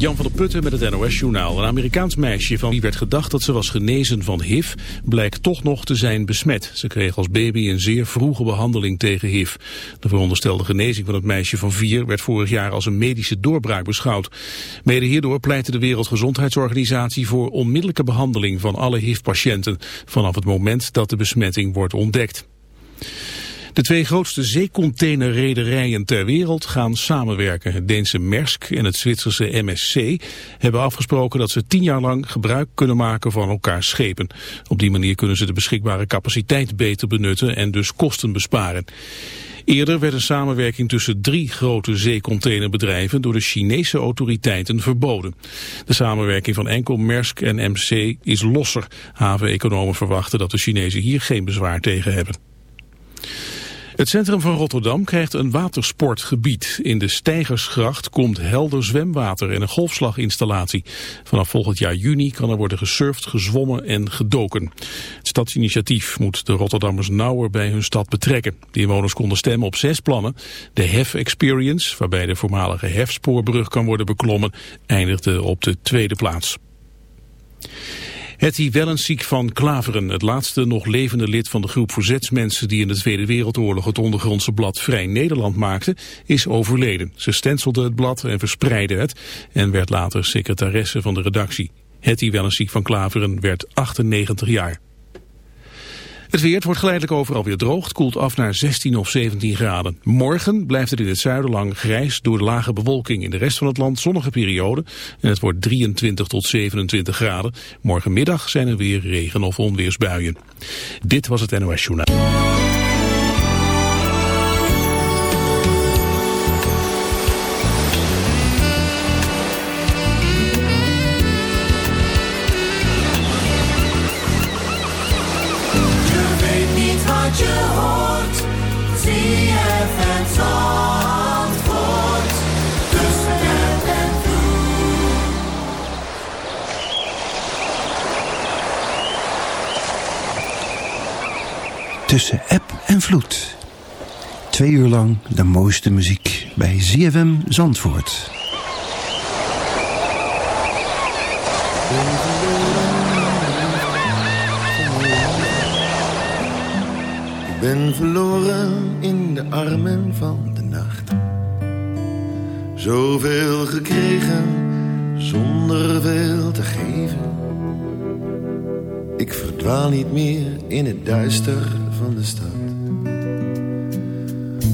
Jan van der Putten met het NOS-journaal. Een Amerikaans meisje van wie werd gedacht dat ze was genezen van HIV... blijkt toch nog te zijn besmet. Ze kreeg als baby een zeer vroege behandeling tegen HIV. De veronderstelde genezing van het meisje van vier... werd vorig jaar als een medische doorbraak beschouwd. Mede hierdoor pleitte de Wereldgezondheidsorganisatie... voor onmiddellijke behandeling van alle HIV-patiënten... vanaf het moment dat de besmetting wordt ontdekt. De twee grootste zeecontainerrederijen ter wereld gaan samenwerken. Het Deense Maersk en het Zwitserse MSC hebben afgesproken dat ze tien jaar lang gebruik kunnen maken van elkaars schepen. Op die manier kunnen ze de beschikbare capaciteit beter benutten en dus kosten besparen. Eerder werd een samenwerking tussen drie grote zeecontainerbedrijven door de Chinese autoriteiten verboden. De samenwerking van enkel Maersk en MC is losser. Haven-economen verwachten dat de Chinezen hier geen bezwaar tegen hebben. Het centrum van Rotterdam krijgt een watersportgebied. In de Steigersgracht komt helder zwemwater en een golfslaginstallatie. Vanaf volgend jaar juni kan er worden gesurfd, gezwommen en gedoken. Het stadsinitiatief moet de Rotterdammers nauwer bij hun stad betrekken. De inwoners konden stemmen op zes plannen. De HEF Experience, waarbij de voormalige hefspoorbrug kan worden beklommen, eindigde op de tweede plaats. Hetty Wellensziek van Klaveren, het laatste nog levende lid van de groep verzetsmensen die in de Tweede Wereldoorlog het ondergrondse blad Vrij Nederland maakte, is overleden. Ze stenselde het blad en verspreidde het en werd later secretaresse van de redactie. Hetty Wellensziek van Klaveren werd 98 jaar. Het weer wordt geleidelijk overal weer droog. Het koelt af naar 16 of 17 graden. Morgen blijft het in het zuiden lang grijs door de lage bewolking. In de rest van het land zonnige periode. En het wordt 23 tot 27 graden. Morgenmiddag zijn er weer regen- of onweersbuien. Dit was het NOS Journaal. Tussen app en vloed. Twee uur lang de mooiste muziek bij ZFM Zandvoort. Ik ben verloren in de armen van de nacht. Zoveel gekregen zonder veel te geven. Ik verdwaal niet meer in het duister de stad.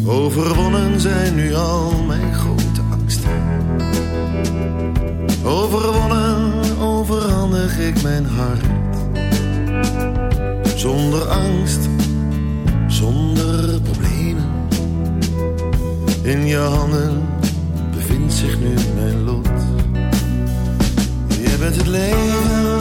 Overwonnen zijn nu al mijn grote angsten. Overwonnen overhandig ik mijn hart. Zonder angst, zonder problemen. In je handen bevindt zich nu mijn lot. Je bent het leven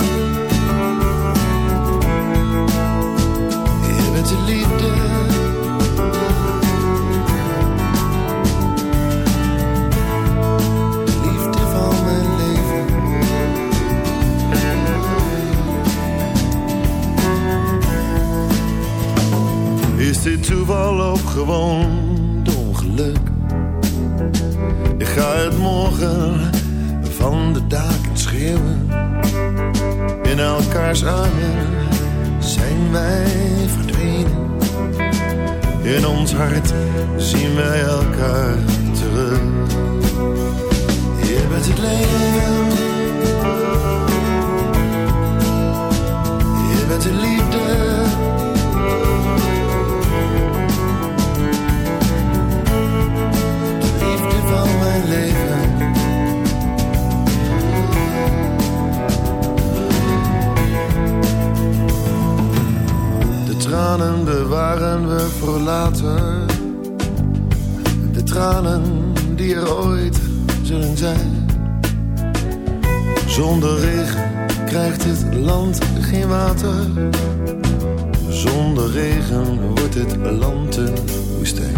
toeval of gewoon ongeluk? Ik ga het morgen van de daken schreeuwen. In elkaars armen zijn wij in ons hart zien wij elkaar terug. Je bent het leven. Je bent de liefde. Tranen bewaren we voor later. De tranen die er ooit zullen zijn. Zonder regen krijgt het land geen water. Zonder regen wordt het land een woestijn.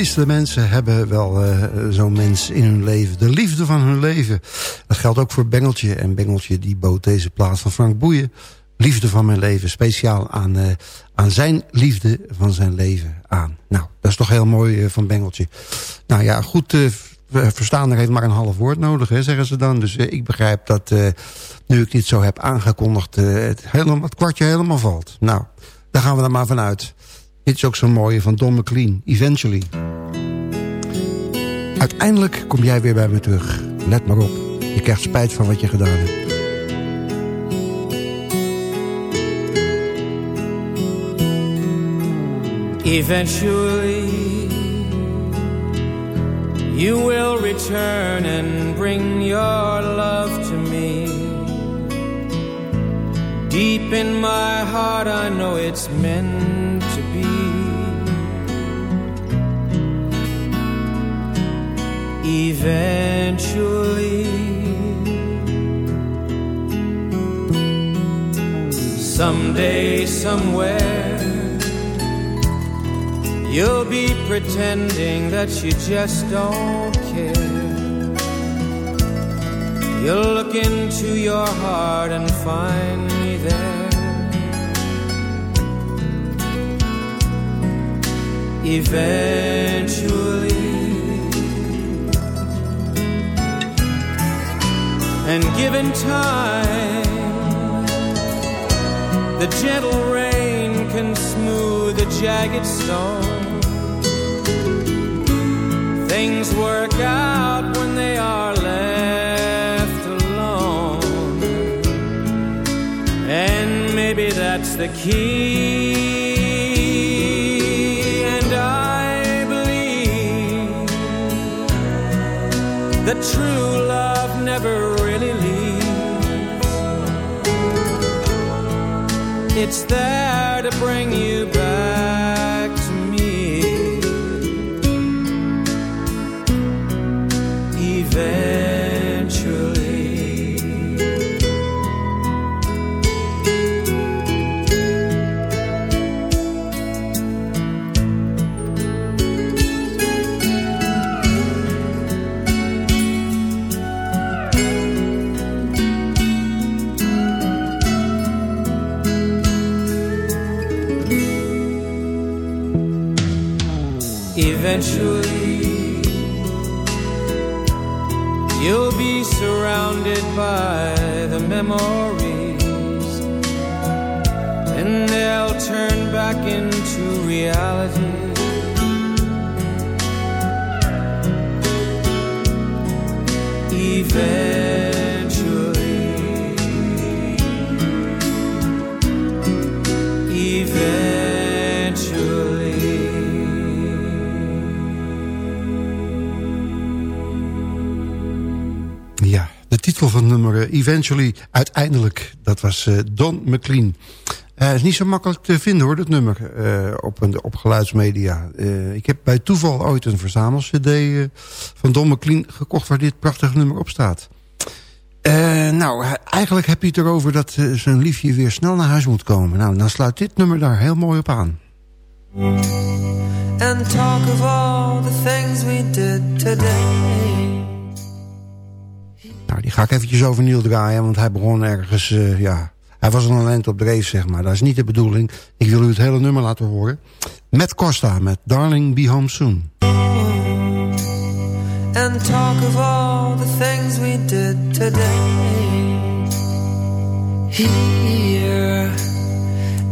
Meeste mensen hebben wel uh, zo'n mens in hun leven. De liefde van hun leven. Dat geldt ook voor Bengeltje. En Bengeltje die bood deze plaats van Frank Boeien. Liefde van mijn leven. Speciaal aan, uh, aan zijn liefde van zijn leven aan. Nou, dat is toch heel mooi uh, van Bengeltje. Nou ja, goed verstaander heeft maar een half woord nodig, hè, zeggen ze dan. Dus ik begrijp dat nu ik dit zo heb aangekondigd... het, helemaal, het kwartje helemaal valt. Nou, daar gaan we dan maar vanuit. Dit is ook zo'n mooie van Don McLean, Eventually. Uiteindelijk kom jij weer bij me terug. Let maar op, je krijgt spijt van wat je gedaan hebt. Eventually You will return and bring your love to me Deep in my heart, I know it's meant Eventually, someday, somewhere, you'll be pretending that you just don't care. You'll look into your heart and find me there. Eventually, and given time, the gentle rain can smooth a jagged stone. Things work out when they are left alone, and maybe that's the key. And I believe that true It's there to bring you back memories, and they'll turn back into reality. Titel van het nummer eh, Eventually, uiteindelijk, dat was uh, Don McLean. Het uh, is niet zo makkelijk te vinden hoor, dat nummer, op, een, op geluidsmedia. ik heb bij toeval ooit een verzamel-cd van Don McLean gekocht... waar dit prachtige nummer op staat. nou, eigenlijk heb je het erover dat zijn liefje weer snel naar huis moet komen. Nou, dan sluit dit nummer daar heel mooi op aan. And talk of all the things we did today nou, die ga ik eventjes overnieuw draaien, want hij begon ergens, uh, ja... Hij was een eind op dreef, zeg maar. Dat is niet de bedoeling. Ik wil u het hele nummer laten horen. Met Costa, met Darling Be Home Soon. And talk of all the things we did today Here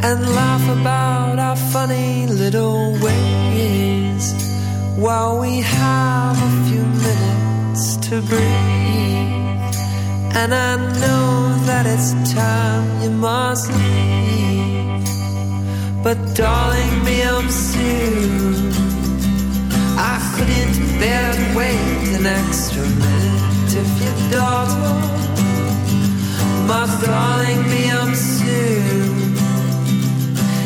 And laugh about our funny little ways While we have a few minutes to breathe And I know that it's time you must leave. But darling, me, I'm soon. I couldn't bear to wait an extra minute If your daughter My darling, me, I'm soon.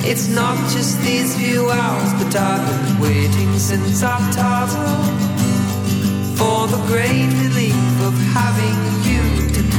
It's not just these few hours But I've been waiting since I taught For the great relief of having you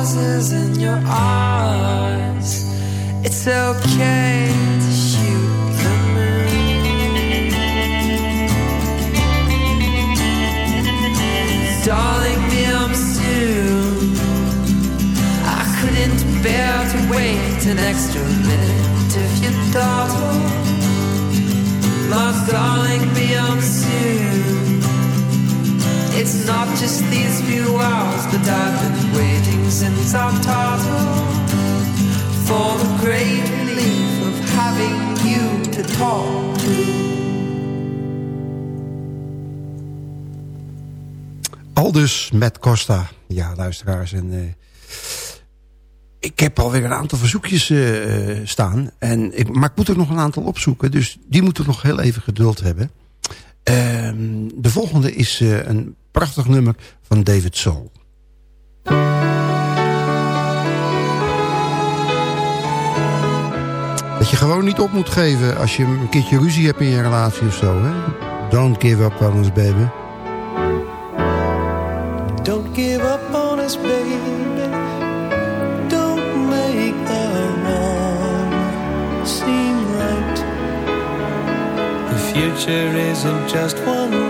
roses in your eyes. It's okay to shoot the moon. Darling, Me, I'm soon. I couldn't bear to wait an extra minute if you thought, oh, my darling, Me, I'm soon. Dus met Costa. Ja, luisteraars. En, uh, ik heb alweer een aantal verzoekjes uh, staan. En ik, maar ik moet er nog een aantal opzoeken. Dus die moeten nog heel even geduld hebben. Uh, de volgende is uh, een prachtig nummer van David Soul. Dat je gewoon niet op moet geven als je een keertje ruzie hebt in je relatie of zo. Hè? Don't give up on us, baby. Don't give up on us, baby. Don't make the wrong seem right. The future isn't just one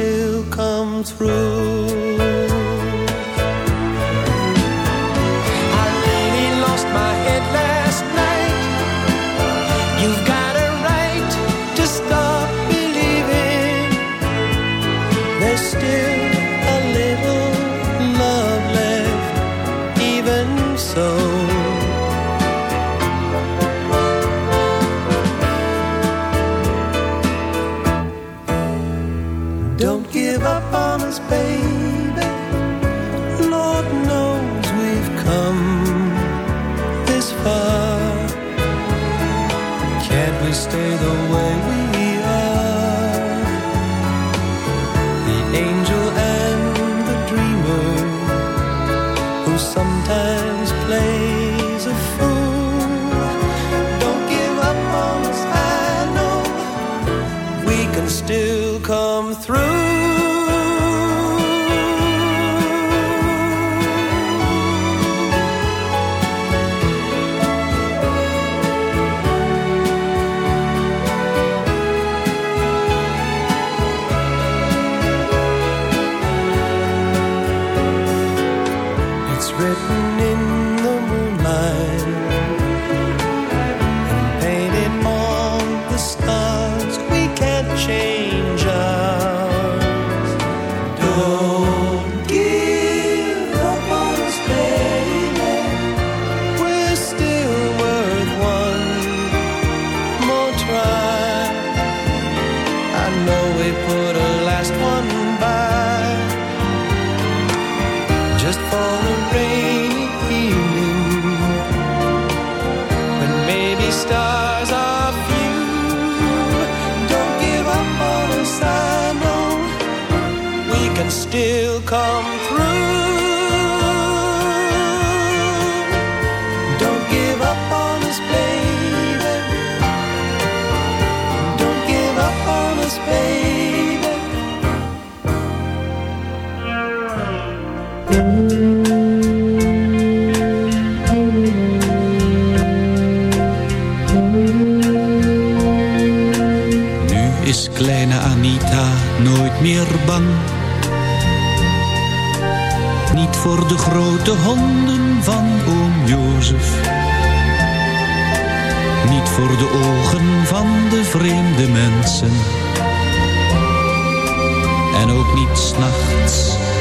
still come through.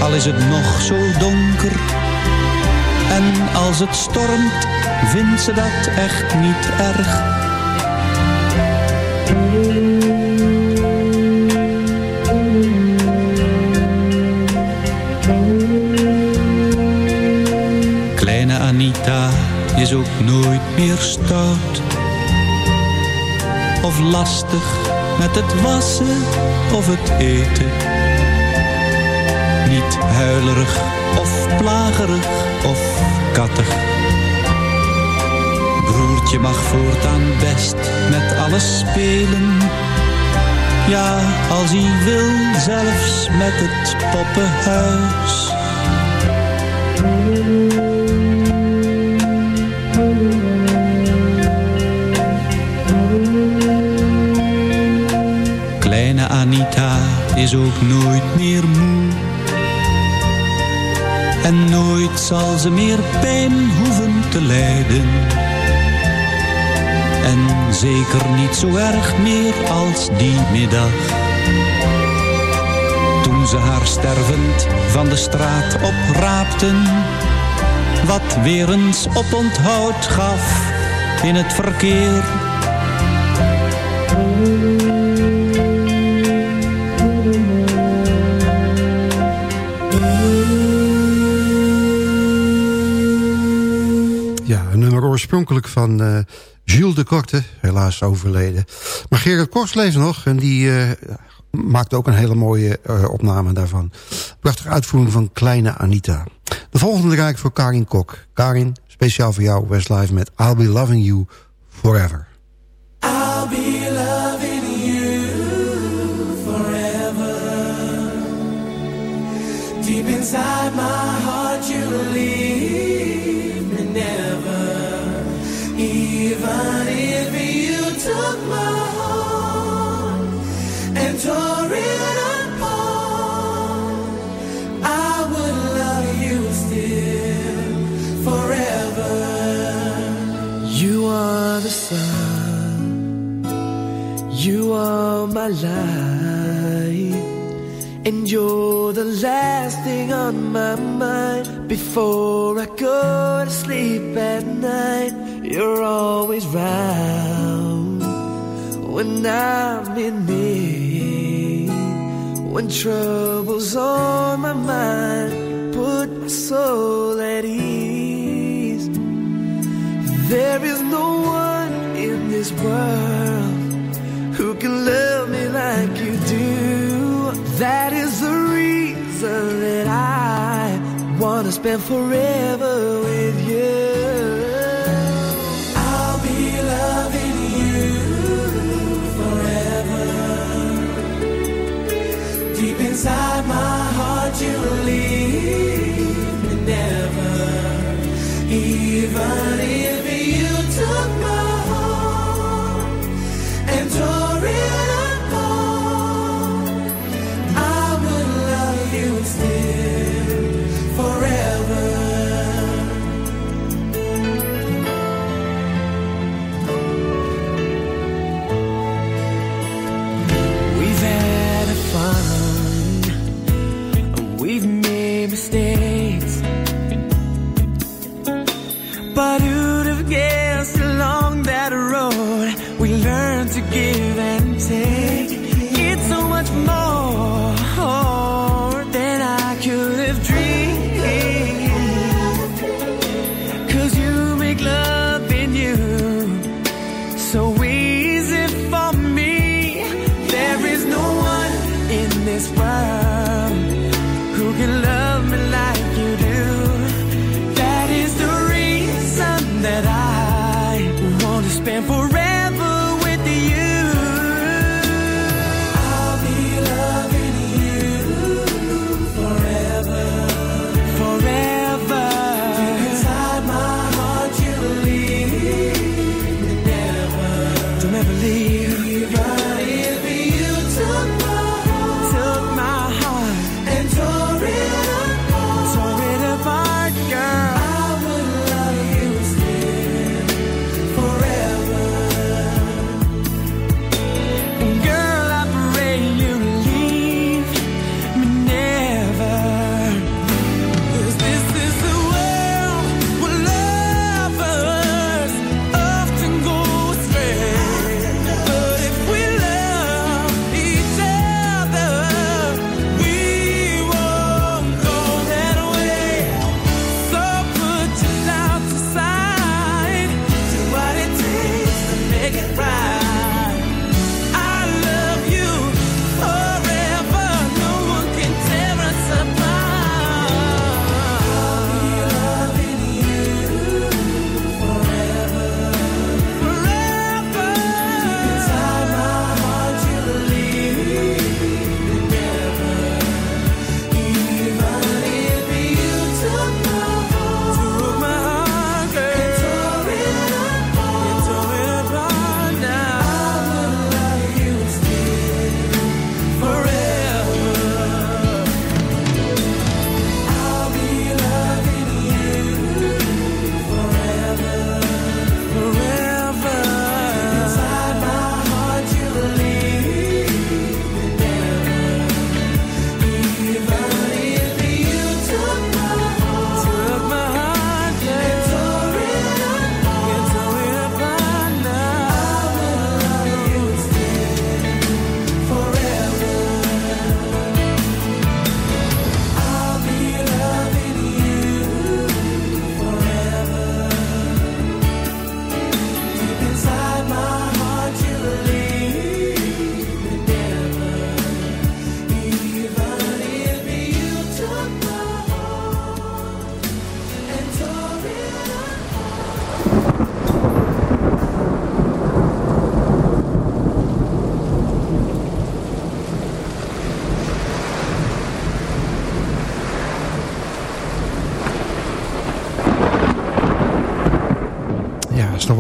Al is het nog zo donker. En als het stormt, vindt ze dat echt niet erg. is ook nooit meer stout. Of lastig met het wassen of het eten. Niet huilerig of plagerig of kattig. Broertje mag voortaan best met alles spelen. Ja, als hij wil, zelfs met het poppenhuis. Anita is ook nooit meer moe. En nooit zal ze meer pijn hoeven te lijden. En zeker niet zo erg meer als die middag. Toen ze haar stervend van de straat opraapten. Wat weer eens op onthoud gaf in het verkeer oorspronkelijk van uh, Jules de Korte, helaas overleden. Maar Gerard Kors leeft nog en die uh, maakte ook een hele mooie uh, opname daarvan. Prachtige uitvoering van Kleine Anita. De volgende draai ik voor Karin Kok. Karin, speciaal voor jou, Westlife met I'll Be Loving You Forever. You are my light, and you're the last thing on my mind before I go to sleep at night. You're always round when I'm in need. When trouble's on my mind, put my soul at ease. There is no one in this world reason that I wanna spend forever with you.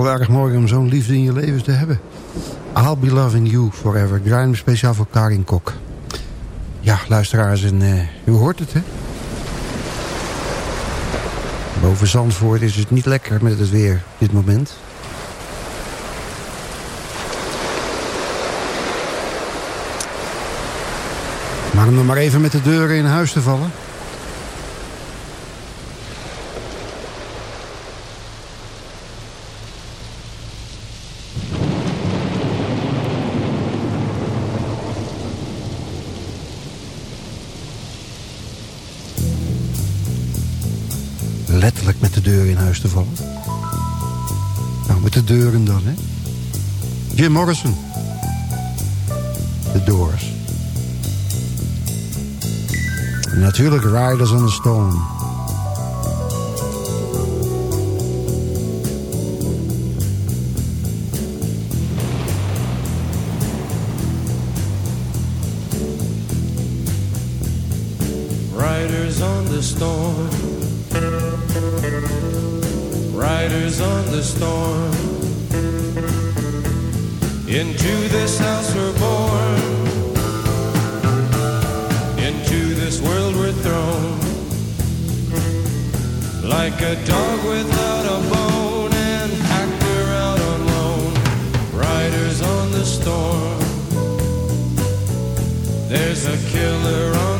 Erg mooi om zo'n liefde in je leven te hebben. I'll be loving you forever. Hem speciaal voor Karin Kok. Ja, luisteraars, en, uh, u hoort het, hè? Boven Zandvoort is het niet lekker met het weer dit moment. Maar om dan maar even met de deuren in huis te vallen... Morrison. The Doors. En natuurlijk Riders on the storm. Riders on the storm. Riders on the storm. Into this house we're born, into this world we're thrown, like a dog without a bone, an actor out on loan, riders on the storm. There's a killer on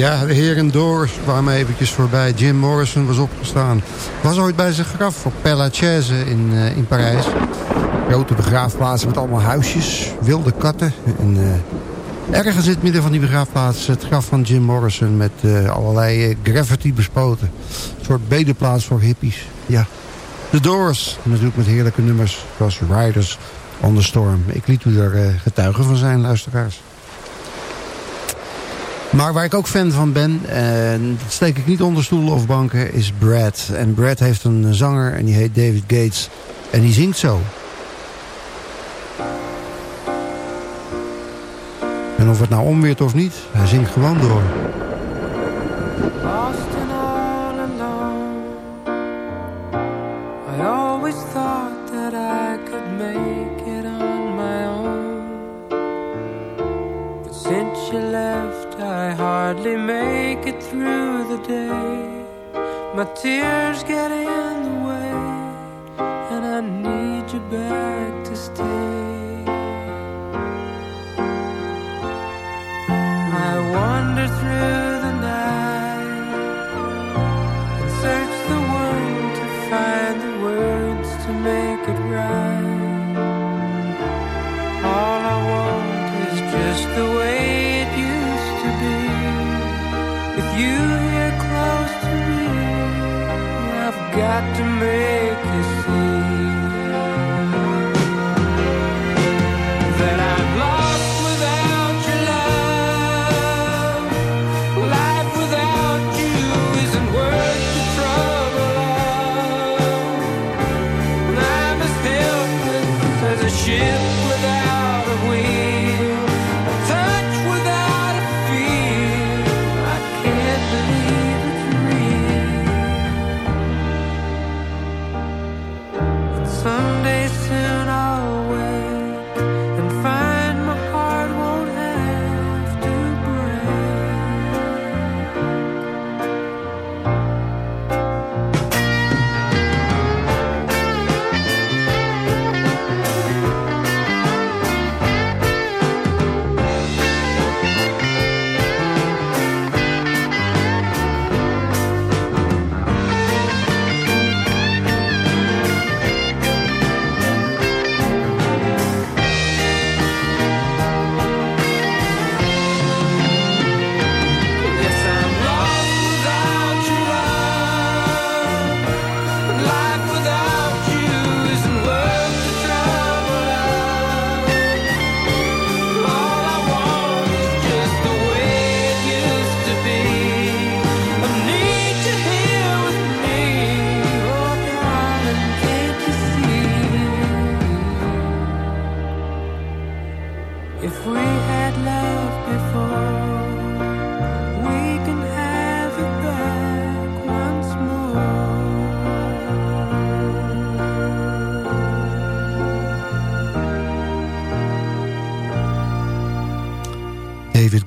Ja, de heren Doors kwamen eventjes voorbij. Jim Morrison was opgestaan. Was ooit bij zijn graf op Père Lachaise in, uh, in Parijs. Grote begraafplaats met allemaal huisjes, wilde katten. En, uh, ergens in het midden van die begraafplaats het graf van Jim Morrison... met uh, allerlei graffiti bespoten. Een soort bedeplaats voor hippies. Ja. De Doors, natuurlijk met heerlijke nummers zoals Riders on the Storm. Ik liet u er getuigen van zijn, luisteraars. Maar waar ik ook fan van ben, en dat steek ik niet onder stoelen of banken, is Brad. En Brad heeft een zanger en die heet David Gates. En die zingt zo. En of het nou omweert of niet, hij zingt gewoon door. Make it through the day. My tears get in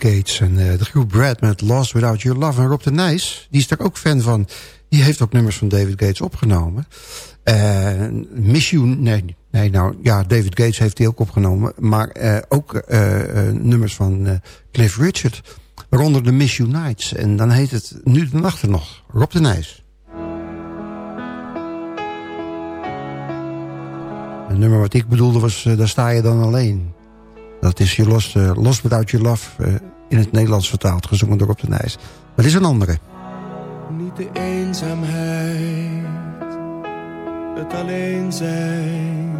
Gates en eh, de groep Brad met Lost Without Your Love. En Rob de Nijs, die is er ook fan van. Die heeft ook nummers van David Gates opgenomen. You, nee, nee, nou ja, David Gates heeft die ook opgenomen. Maar eh, ook nummers van Cliff Richard. Waaronder de Miss You Nights. En dan heet het Nu de nog. Rob de Nijs. Een nummer wat ik bedoelde was Daar sta je dan alleen. Dat is je Lost, Lost Without Your Love in het Nederlands vertaald, gezongen door Rob de Nijs. Maar dit is een andere. Niet de eenzaamheid, het alleen zijn.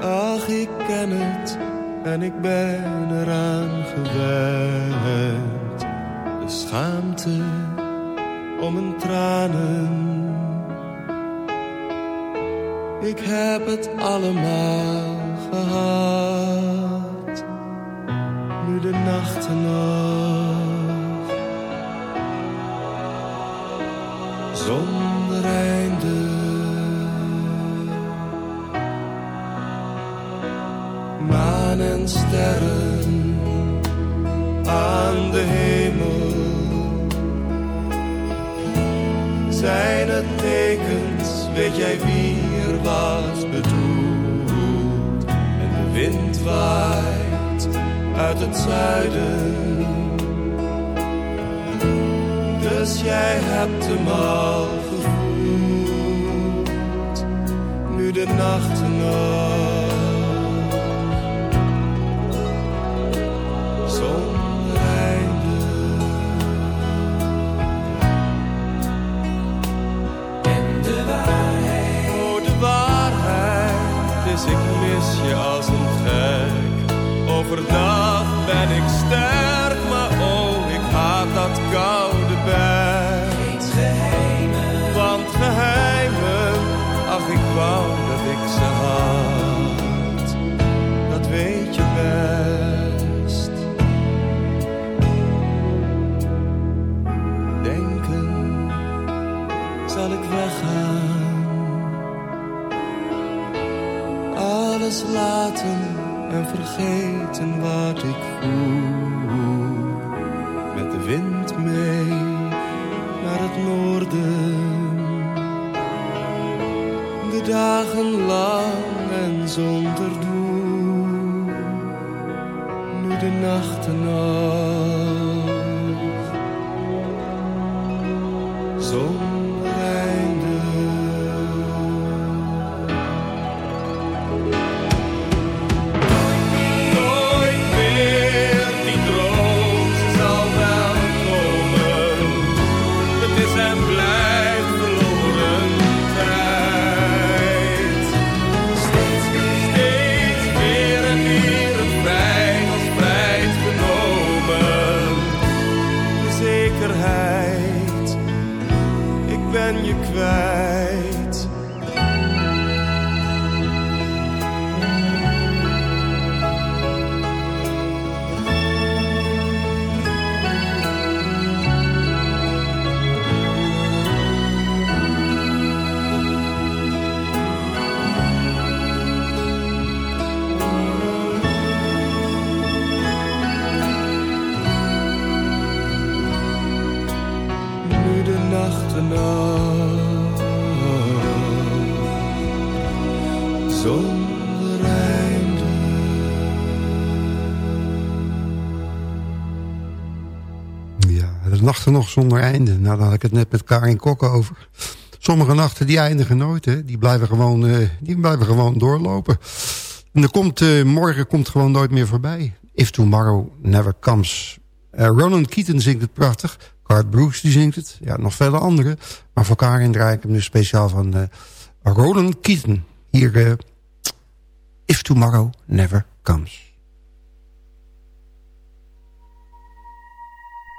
Ach, ik ken het en ik ben eraan gewend. De schaamte om mijn tranen. Ik heb het allemaal gehad. De nachten nog. zonder einde. Maan en sterren aan de hemel zijn het tekens, weet jij wie er was bedoeld. En de wind waait uit het zuiden wens, jij hebt hem al gevoeld. Nu de nachten nog. Zonder einde. En de waarheid. Oh, de waarheid is, ik mis je als een gek. Overdag ben ik vergeten wat ik voel. Met de wind mee naar het noorden. De dagen lang en zonder doel. Nu de nachten nog. Nachten nog zonder einde. Nou, daar had ik het net met Karin Kokken over. Sommige nachten die eindigen nooit, hè. Die blijven gewoon, eh, die blijven gewoon doorlopen. En er komt, eh, morgen komt gewoon nooit meer voorbij. If Tomorrow Never Comes. Eh, Ronan Keaton zingt het prachtig. Cart Brooks die zingt het. Ja, nog vele anderen. Maar voor Karin draai ik hem dus speciaal van eh Ronan Keaton. Hier, If Tomorrow Never Comes.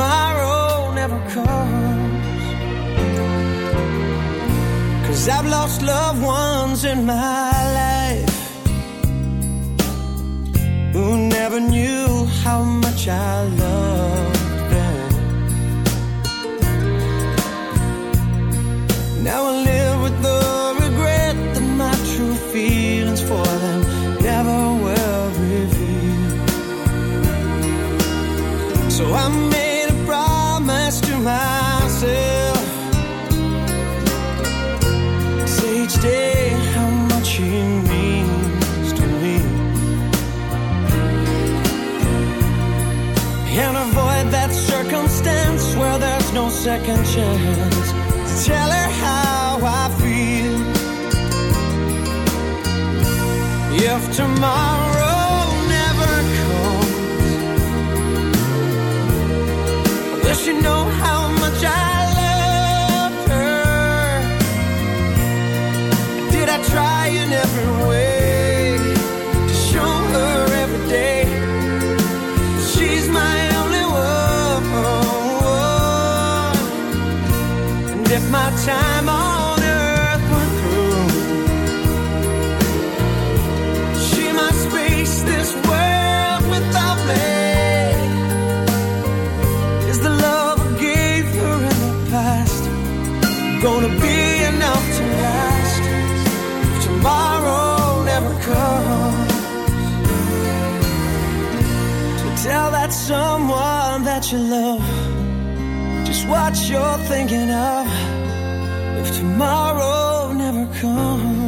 Tomorrow never comes. Cause I've lost loved ones in my life who never knew how much I loved second chance. to Tell her how I feel. If tomorrow never comes, I wish you know how much I love her. Did I try time on earth were through, she must face this world without me. Is the love I gave her in the past gonna be enough to last if tomorrow never comes? To tell that someone that you love just what you're thinking of tomorrow never comes.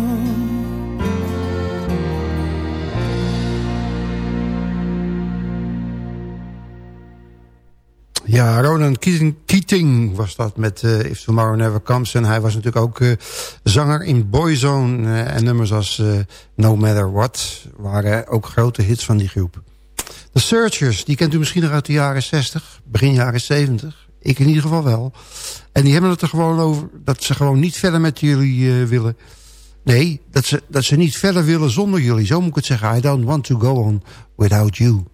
Ja, Ronan Keating, was dat met eh, If Tomorrow Never Comes. En hij was natuurlijk ook eh, zanger in Boyzone. eh, en nummers als No Matter What waren ook grote hits van die groep. The Searchers, die kent u misschien nog uit de jaren 60, begin jaren 70. Ik in ieder geval wel. En die hebben het er gewoon over dat ze gewoon niet verder met jullie eh, willen. Nee, dat ze, dat ze niet verder willen zonder jullie. Zo moet ik het zeggen. I don't want to go on without you.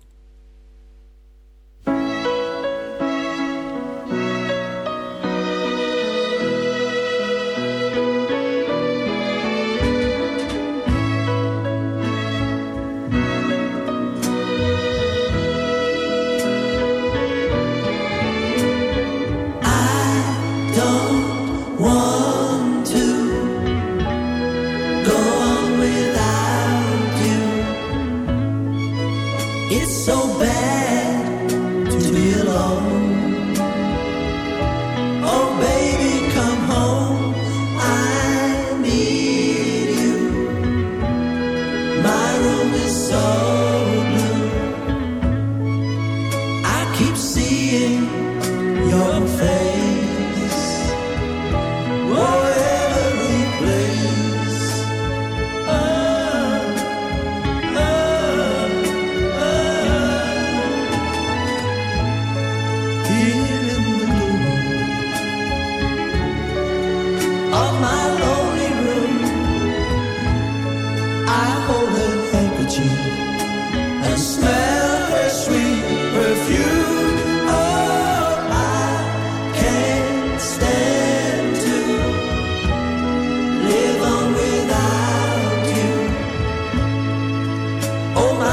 Oh, my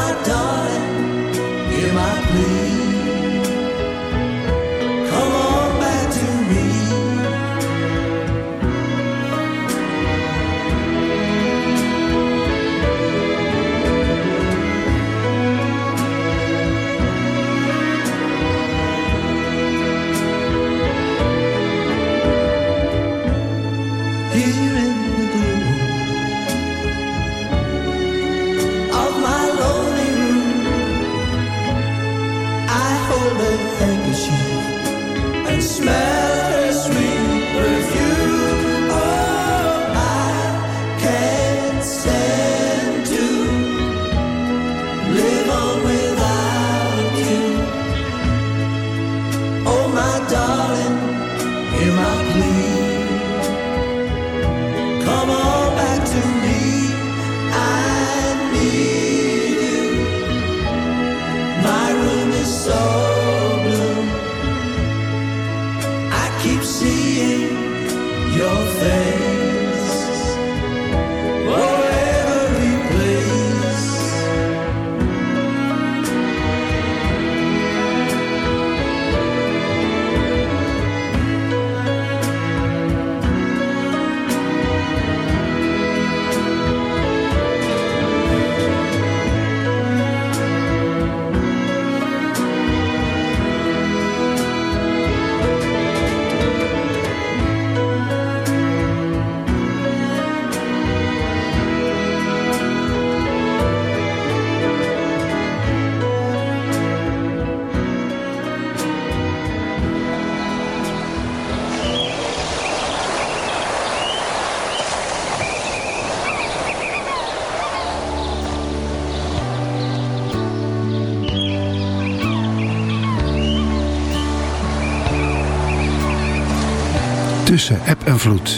tussen app en vloed.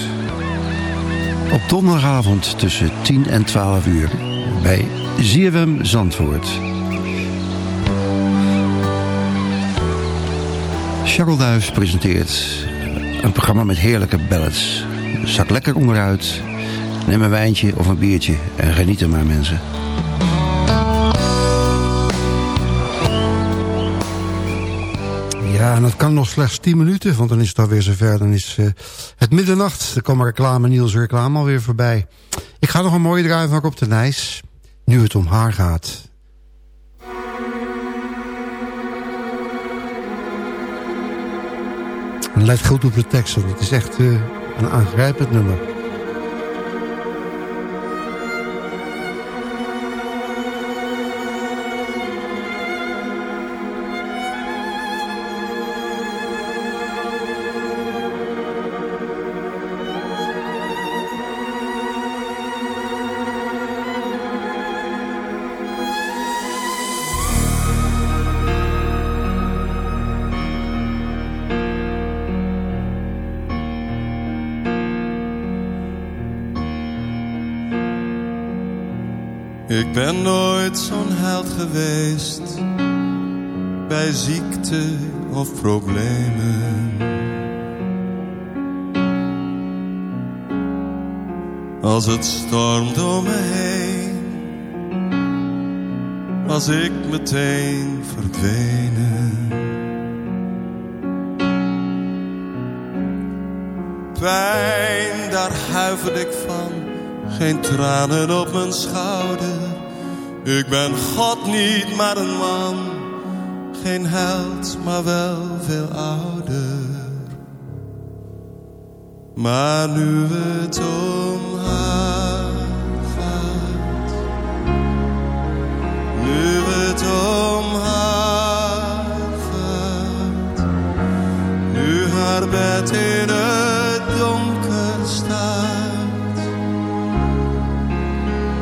Op donderdagavond tussen 10 en 12 uur bij ZFM Zandvoort. Charles Duijs presenteert een programma met heerlijke ballads. Zak lekker onderuit, neem een wijntje of een biertje en geniet er maar mensen. Ja, en dat kan nog slechts 10 minuten, want dan is het alweer zover. Dan is uh, het middernacht. Er komen reclame, Niels reclame alweer voorbij. Ik ga nog een mooie draai van op de Nijs. Nu het om haar gaat. En let goed op de tekst, want het is echt uh, een aangrijpend nummer. Geweest bij ziekte of problemen. Als het stormt om me heen, was ik meteen verdwenen. Pijn, daar huiverde ik van, geen tranen op mijn schouder. Ik ben God niet, maar een man. Geen held, maar wel veel ouder. Maar nu het om haar gaat. Nu het om haar gaat. Nu haar bed in het donker staat.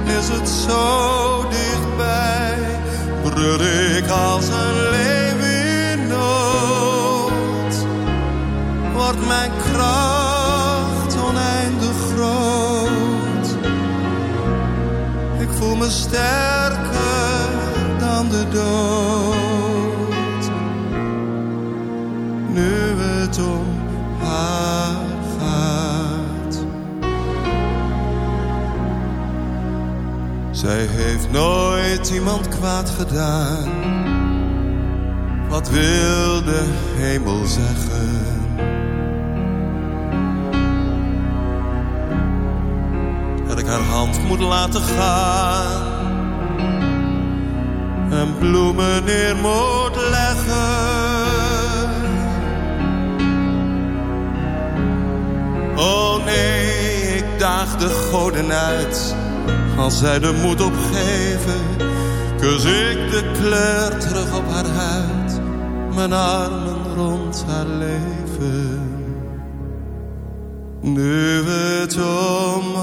Is het zo brul ik als een leeuw in nood. Wordt mijn kracht oneindig groot. Ik voel me sterker dan de dood. Zij heeft nooit iemand kwaad gedaan. Wat wil de hemel zeggen? Dat ik haar hand moet laten gaan. En bloemen neer moet leggen. Oh nee, ik daag de goden uit als zij de moed opgeven, kus ik de kleur terug op haar huid, mijn armen rond haar leven. Nu het om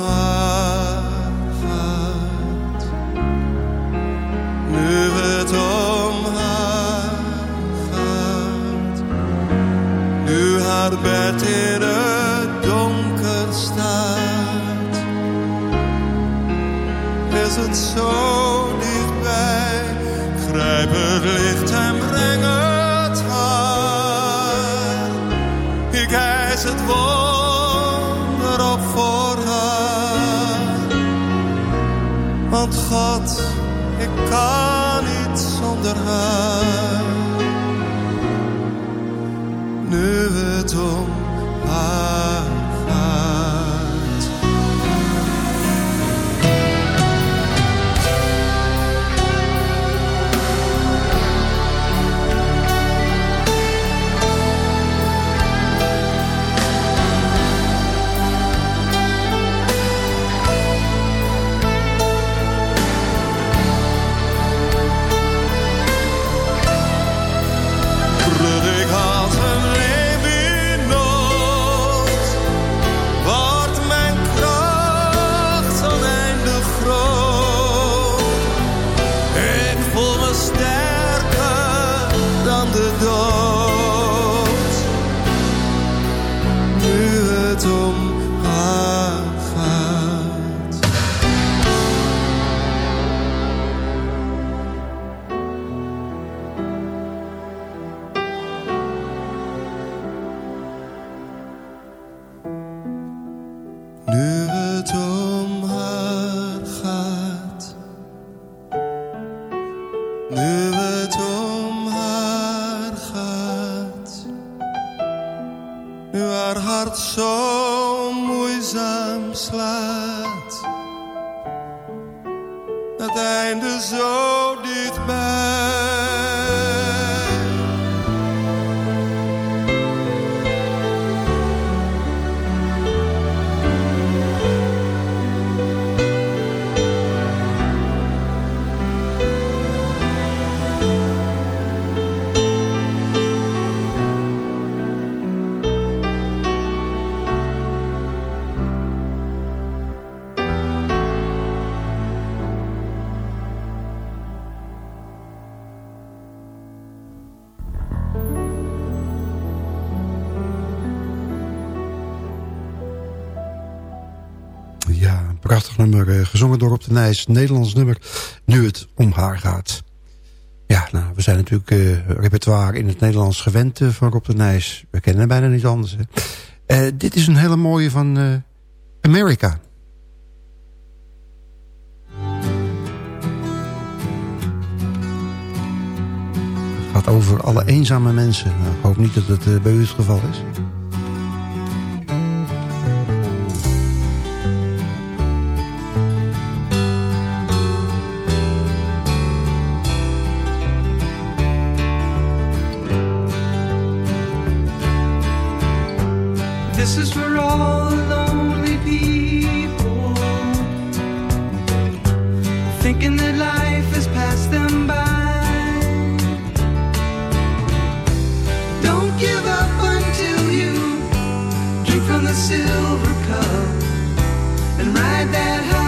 Nu nummer, uh, gezongen door Op de Nijs. Nederlands nummer, nu het om haar gaat. Ja, nou, we zijn natuurlijk uh, repertoire in het Nederlands gewend uh, van Rob de Nijs. We kennen bijna niet anders. Dit is een hele mooie van America. Het gaat over alle eenzame mensen. Nou, ik hoop niet dat het bij u het geval is. on a silver cup and ride that high.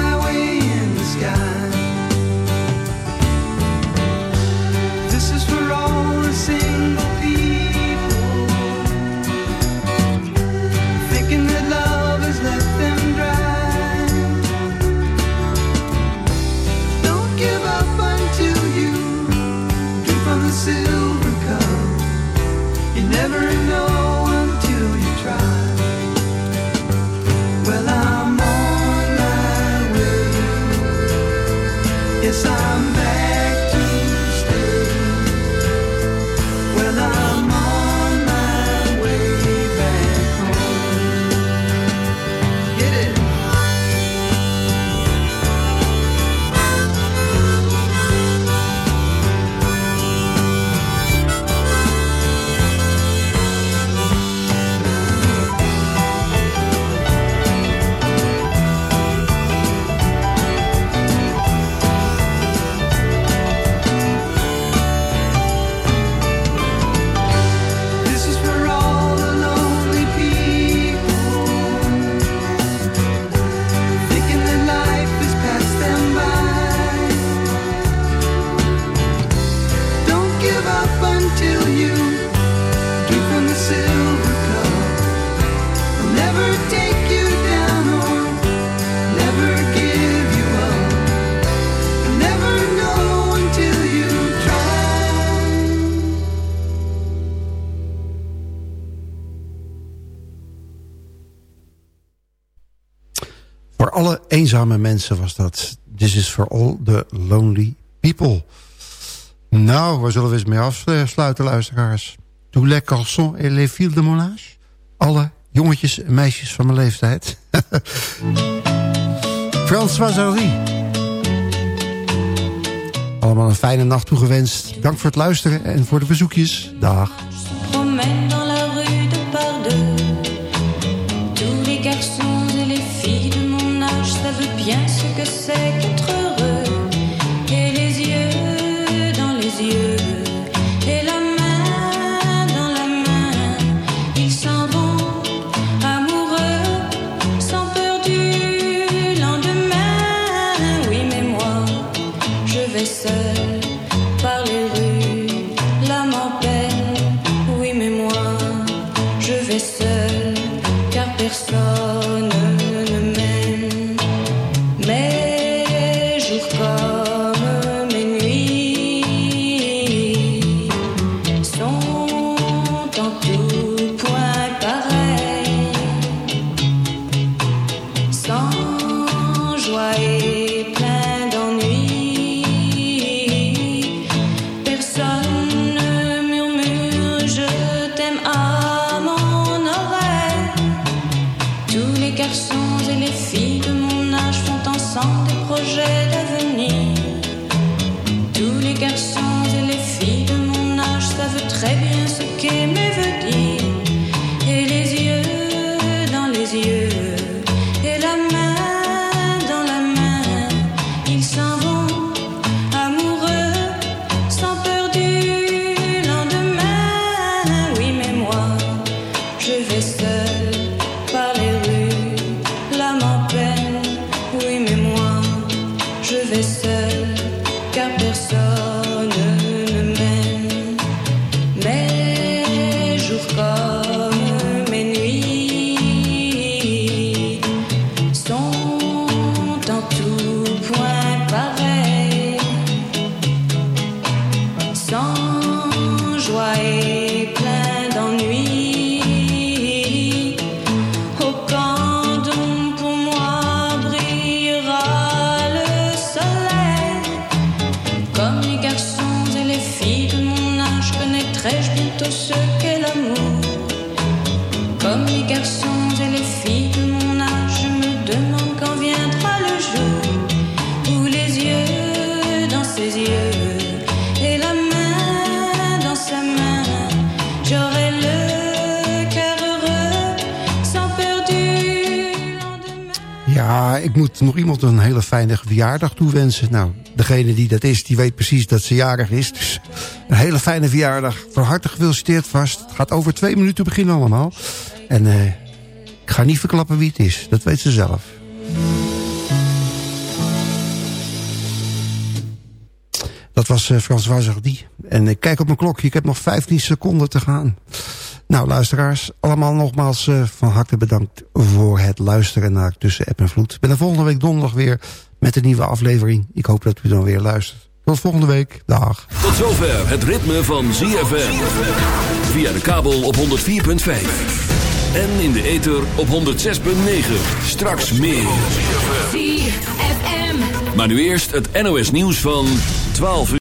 Eenzame mensen was dat. This is for all the lonely people. Nou, waar zullen we eens mee afsluiten, luisteraars? Tous les garçons et les filles de mon âge. Alle jongetjes en meisjes van mijn leeftijd. François Hardy. Allemaal een fijne nacht toegewenst. Dank voor het luisteren en voor de bezoekjes. Dag. Verjaardag toewensen. Nou, degene die dat is, die weet precies dat ze jarig is. Dus een hele fijne verjaardag. Van harte gefeliciteerd vast. Het gaat over twee minuten beginnen allemaal. En uh, ik ga niet verklappen wie het is. Dat weet ze zelf. Dat was uh, François Hardy. En ik kijk op mijn klokje. Ik heb nog 15 seconden te gaan. Nou, luisteraars, allemaal nogmaals van harte bedankt voor het luisteren naar Tussen App en Vloed. Ik ben er volgende week donderdag weer met een nieuwe aflevering. Ik hoop dat u dan weer luistert. Tot volgende week. Dag. Tot zover het ritme van ZFM. Via de kabel op 104.5. En in de ether op 106.9. Straks meer. ZFM. Maar nu eerst het NOS nieuws van 12 uur.